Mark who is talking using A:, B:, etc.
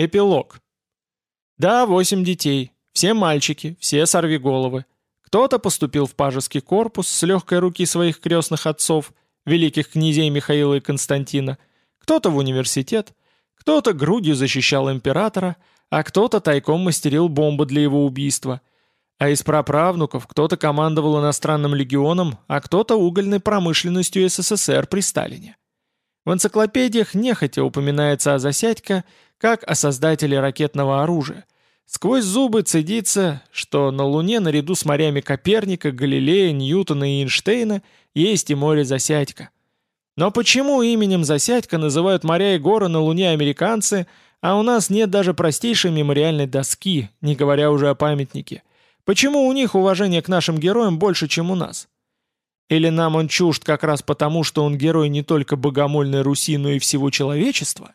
A: Эпилог. Да, восемь детей. Все мальчики, все сорвиголовы. Кто-то поступил в пажеский корпус с легкой руки своих крестных отцов, великих князей Михаила и Константина, кто-то в университет, кто-то грудью защищал императора, а кто-то тайком мастерил бомбы для его убийства. А из праправнуков кто-то командовал иностранным легионом, а кто-то угольной промышленностью СССР при Сталине. В энциклопедиях нехотя упоминается о Засядько как о создателе ракетного оружия. Сквозь зубы цедится, что на Луне наряду с морями Коперника, Галилея, Ньютона и Эйнштейна есть и море Засядько. Но почему именем Засядько называют моря и горы на Луне американцы, а у нас нет даже простейшей мемориальной доски, не говоря уже о памятнике? Почему у них уважение к нашим героям больше, чем у нас? Или нам он чужд как раз потому, что он герой не только богомольной Руси, но и всего человечества?